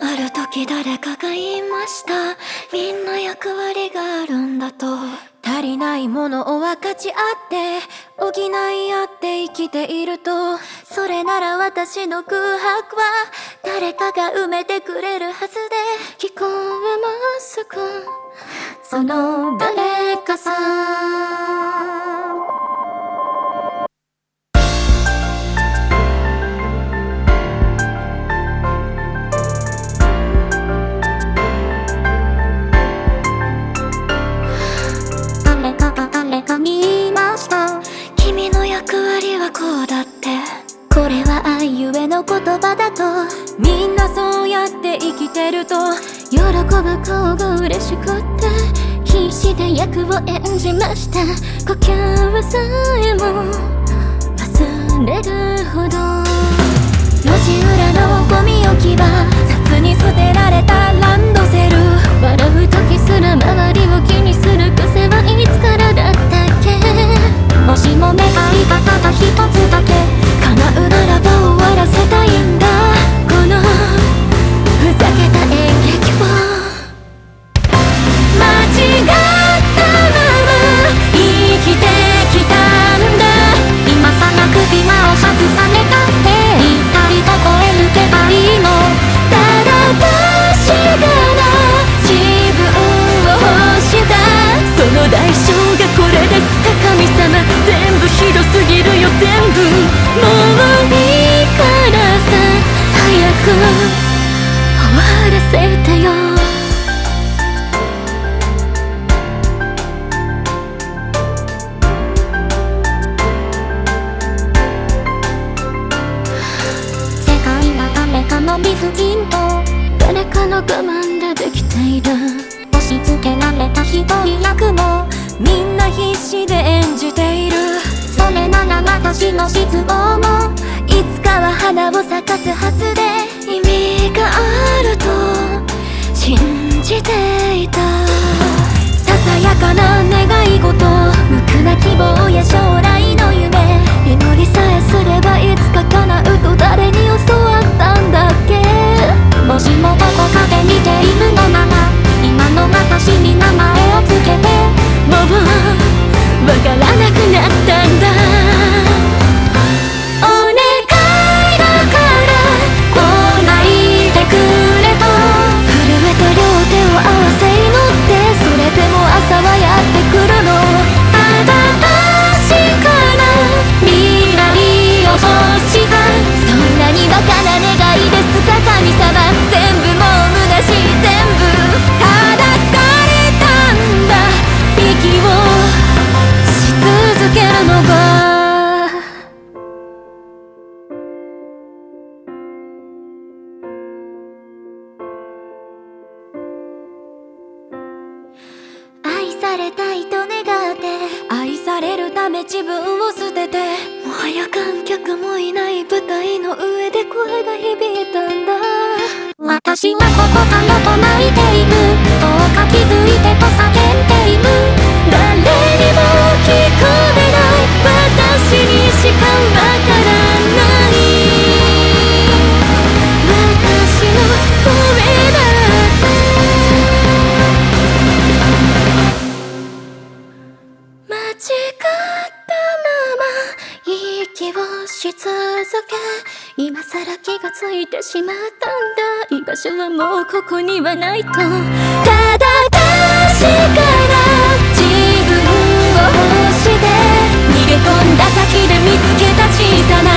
ある時誰かが言いました。みんな役割があるんだと。足りないものを分かち合って補い合って生きていると。それなら私の空白は誰かが埋めてくれるはずで。聞こえますか？その誰かさ誰こうだって。これは愛ゆえの言葉だと。みんなそうやって生きてると喜ぶ顔が嬉しくって。必死で役を演じました。呼吸さえも忘れるほど。せてよ。世界は誰かの理不尽と誰かの我慢でできている押し付けられた一人役もみんな必死で演じている。それなら私の失望もいつかは花を咲かすはずで。されたいと願って愛されるため自分を捨ててもはや観客もいない舞台の上で声が響いたんだ。私はここからと泣いて誓ったまま息をし続け今さら気がついてしまったんだ居場所はもうここにはないとただ確かな自分を欲して逃げ込んだ先で見つけた小さな